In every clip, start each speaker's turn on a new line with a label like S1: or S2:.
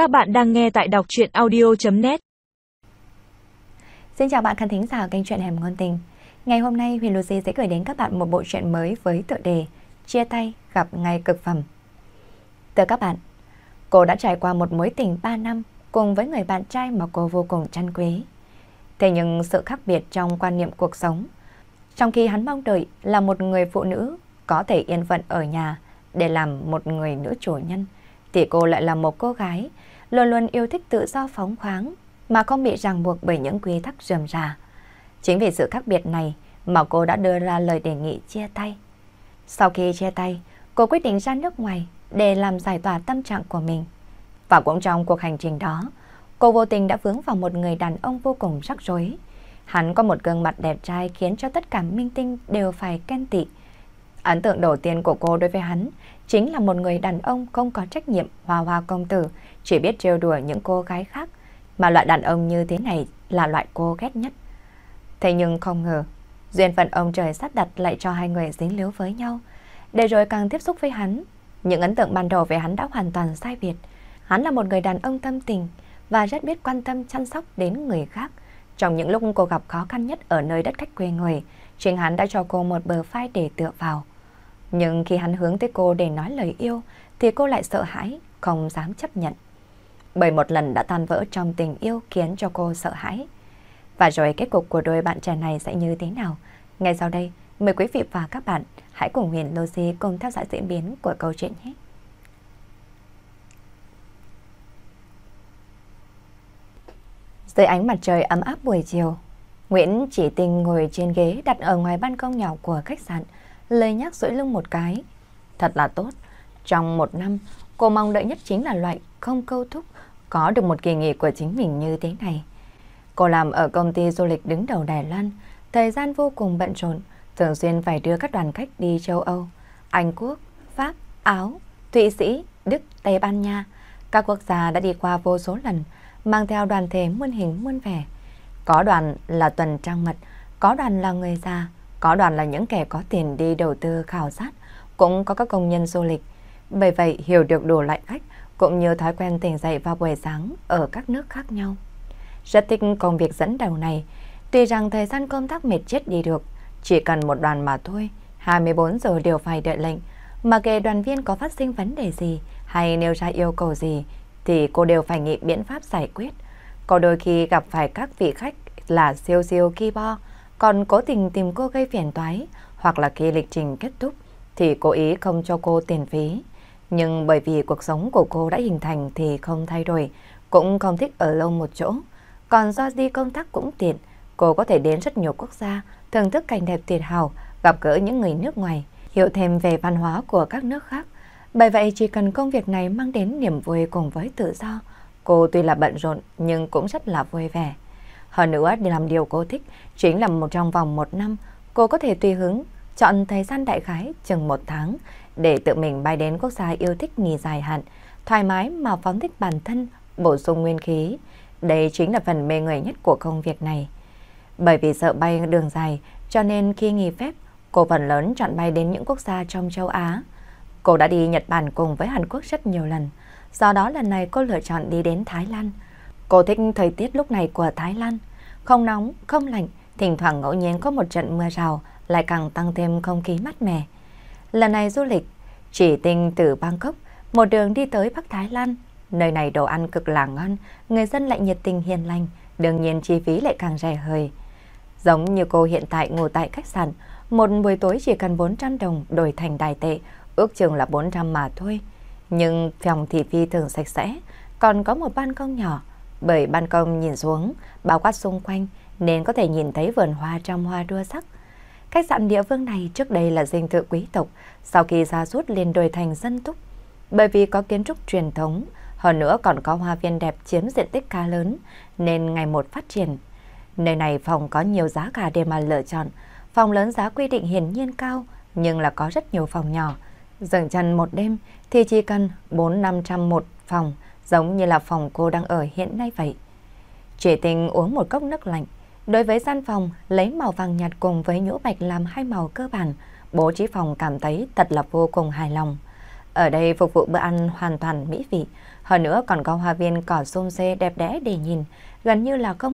S1: Các bạn đang nghe tại đọc truyện audio.net
S2: Xin chào bạn khán thính giả kênh truyện Hẻm Ngôn Tình. Ngày hôm nay Huyền Lucy sẽ gửi đến các bạn một bộ truyện mới với tựa đề Chia tay gặp ngày cực phẩm. Từ các bạn, cô đã trải qua một mối tình 3 năm cùng với người bạn trai mà cô vô cùng trân quý. Thế nhưng sự khác biệt trong quan niệm cuộc sống Trong khi hắn mong đợi là một người phụ nữ có thể yên phận ở nhà để làm một người nữ chủ nhân thì cô lại là một cô gái luôn luôn yêu thích tự do phóng khoáng mà không bị ràng buộc bởi những quy tắc rườm rà. Chính vì sự khác biệt này mà cô đã đưa ra lời đề nghị chia tay. Sau khi chia tay, cô quyết định ra nước ngoài để làm giải tỏa tâm trạng của mình. Và cũng trong cuộc hành trình đó, cô vô tình đã vướng vào một người đàn ông vô cùng rắc rối. Hắn có một gương mặt đẹp trai khiến cho tất cả minh tinh đều phải khen tị. Ấn tượng đầu tiên của cô đối với hắn chính là một người đàn ông không có trách nhiệm hoa hoa công tử, chỉ biết trêu đùa những cô gái khác, mà loại đàn ông như thế này là loại cô ghét nhất. Thế nhưng không ngờ, duyên phận ông trời sắp đặt lại cho hai người dính líu với nhau, để rồi càng tiếp xúc với hắn. Những ấn tượng ban đầu về hắn đã hoàn toàn sai biệt. Hắn là một người đàn ông tâm tình và rất biết quan tâm chăm sóc đến người khác. Trong những lúc cô gặp khó khăn nhất ở nơi đất khách quê người, chính hắn đã cho cô một bờ vai để tựa vào. Nhưng khi hắn hướng tới cô để nói lời yêu thì cô lại sợ hãi, không dám chấp nhận. Bởi một lần đã tan vỡ trong tình yêu khiến cho cô sợ hãi. Và rồi kết cục của đôi bạn trẻ này sẽ như thế nào? Ngay sau đây, mời quý vị và các bạn hãy cùng Huyền Logi cùng theo dõi diễn biến của câu chuyện nhé. Dưới ánh mặt trời ấm áp buổi chiều, Nguyễn chỉ tình ngồi trên ghế đặt ở ngoài ban công nhỏ của khách sạn, lời nhắc duỗi lưng một cái. Thật là tốt. Trong một năm, cô mong đợi nhất chính là loại không câu thúc, có được một kỳ nghỉ của chính mình như thế này. Cô làm ở công ty du lịch đứng đầu Đài Loan, thời gian vô cùng bận rộn, thường xuyên phải đưa các đoàn khách đi châu Âu, Anh Quốc, Pháp, Áo, Thụy Sĩ, Đức, Tây Ban Nha. Các quốc gia đã đi qua vô số lần, mang theo đoàn thể muôn hình muôn vẻ. Có đoàn là tuần trang mật, có đoàn là người già, có đoàn là những kẻ có tiền đi đầu tư khảo sát, cũng có các công nhân du lịch. Bởi vậy hiểu được đủ loại khách cũng như thói quen tỉnh dậy vào buổi sáng ở các nước khác nhau. Rất thích công việc dẫn đầu này, tuy rằng thời gian công tác mệt chết đi được, chỉ cần một đoàn mà thôi, 24 giờ đều phải đợi lệnh, mà kể đoàn viên có phát sinh vấn đề gì hay nêu ra yêu cầu gì thì cô đều phải nghĩ biện pháp giải quyết. Có đôi khi gặp phải các vị khách là siêu siêu keyboard, còn cố tình tìm cô gây phiền toái, hoặc là khi lịch trình kết thúc thì cố ý không cho cô tiền phí. Nhưng bởi vì cuộc sống của cô đã hình thành thì không thay đổi, cũng không thích ở lâu một chỗ. Còn do đi công tác cũng tiện, cô có thể đến rất nhiều quốc gia, thưởng thức cảnh đẹp tuyệt hảo, gặp gỡ những người nước ngoài, hiểu thêm về văn hóa của các nước khác. Bởi vậy chỉ cần công việc này mang đến niềm vui cùng với tự do, cô tuy là bận rộn nhưng cũng rất là vui vẻ. Hơn nữa, để làm điều cô thích, chính là một trong vòng một năm, cô có thể tùy hứng, chọn thời gian đại khái chừng một tháng để tự mình bay đến quốc gia yêu thích nghỉ dài hạn, thoải mái mà phóng thích bản thân, bổ sung nguyên khí. Đây chính là phần mê người nhất của công việc này. Bởi vì sợ bay đường dài, cho nên khi nghỉ phép, cô phần lớn chọn bay đến những quốc gia trong châu Á. Cô đã đi Nhật Bản cùng với Hàn Quốc rất nhiều lần, do đó lần này cô lựa chọn đi đến Thái Lan. Cô thích thời tiết lúc này của Thái Lan. Không nóng, không lạnh, thỉnh thoảng ngẫu nhiên có một trận mưa rào lại càng tăng thêm không khí mát mẻ. Lần này du lịch, chỉ tinh từ Bangkok, một đường đi tới Bắc Thái Lan. Nơi này đồ ăn cực là ngon, người dân lại nhiệt tình hiền lành, đương nhiên chi phí lại càng rẻ hơi. Giống như cô hiện tại ngủ tại khách sạn, một buổi tối chỉ cần 400 đồng đổi thành đài tệ, ước chừng là 400 mà thôi. Nhưng phòng thì phi thường sạch sẽ, còn có một ban công nhỏ, bởi ban công nhìn xuống, bao quát xung quanh nên có thể nhìn thấy vườn hoa trong hoa đua sắc. Khách sạn địa phương này trước đây là dinh thự quý tộc, sau khi ra rút liền đổi thành dân túc. Bởi vì có kiến trúc truyền thống, hơn nữa còn có hoa viên đẹp chiếm diện tích khá lớn, nên ngày một phát triển. Nơi này phòng có nhiều giá cả để mà lựa chọn. Phòng lớn giá quy định hiển nhiên cao, nhưng là có rất nhiều phòng nhỏ. Dừng chân một đêm thì chỉ cần 4-500 một phòng, giống như là phòng cô đang ở hiện nay vậy. Chỉ tình uống một cốc nước lạnh. Đối với gian phòng, lấy màu vàng nhạt cùng với nhũ bạch làm hai màu cơ bản, bố trí phòng cảm thấy thật là vô cùng hài lòng. Ở đây phục vụ bữa ăn hoàn toàn mỹ vị, hơn nữa còn có hoa viên cỏ xôm xê đẹp đẽ để nhìn, gần như là không.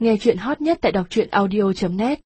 S3: Nghe chuyện hot nhất tại đọc truyện audio.net